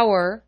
hour